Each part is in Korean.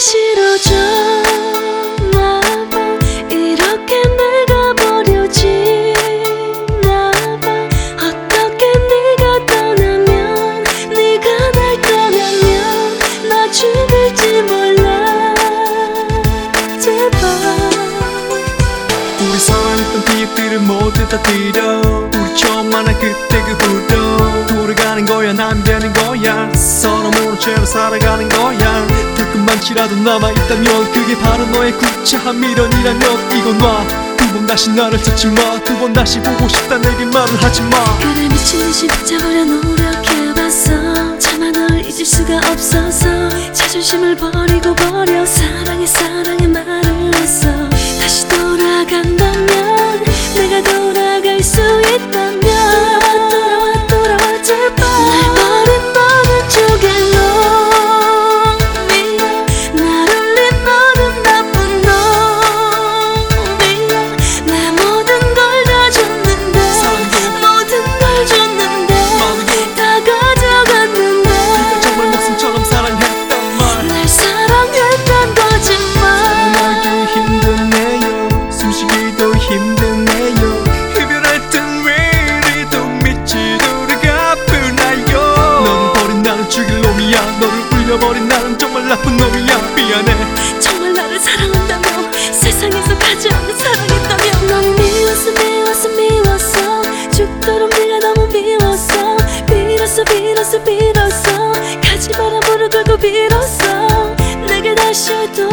싫어졌나봐. 이렇게 내가 버려지나봐. 어떻게 네가 떠나면 네가 날 떠나면 나 죽을지 몰라. 제발. 우리 사랑했던 기억들을 모두 다 들여 처음 만난 그때 그 후로 돌아가는 거야 남되는 거야. 서로 모른 채로 살아가는 거야. 불끈만치라도 남아있다면 그게 바로 너의 구차한 미련이라면 이건 놔 두 번 다시 나를 찾지 마 두 번 다시 보고 싶다 내게 말을 하지 마. 그래 미친 듯이 붙잡으려 노력해봤어. 차마 널 잊을 수가 없어서. 자존심을 버리고 버려 미웠어. 빌었어 빌었어 빌었어. 가지 마라 무릎 꿇고 빌었어. 내게 다시 돌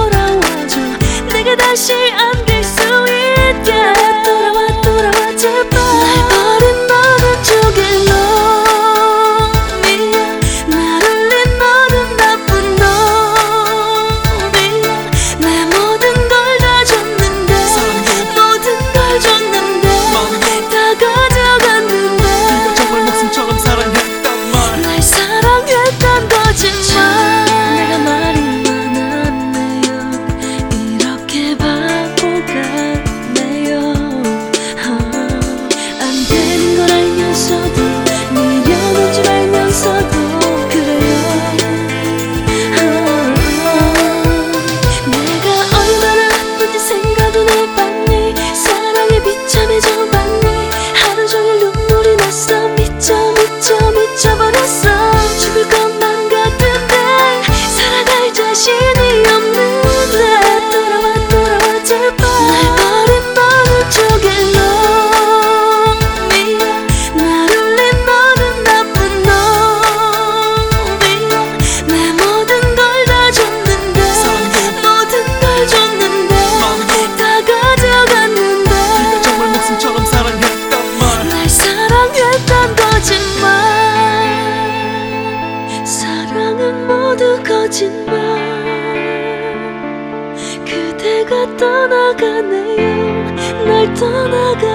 미쳐 미쳐 미쳐버렸어. 죽을 것만 같은데 살아갈 자신이 사랑은 모두 거짓말. 그대가 떠나가네요. 날 많아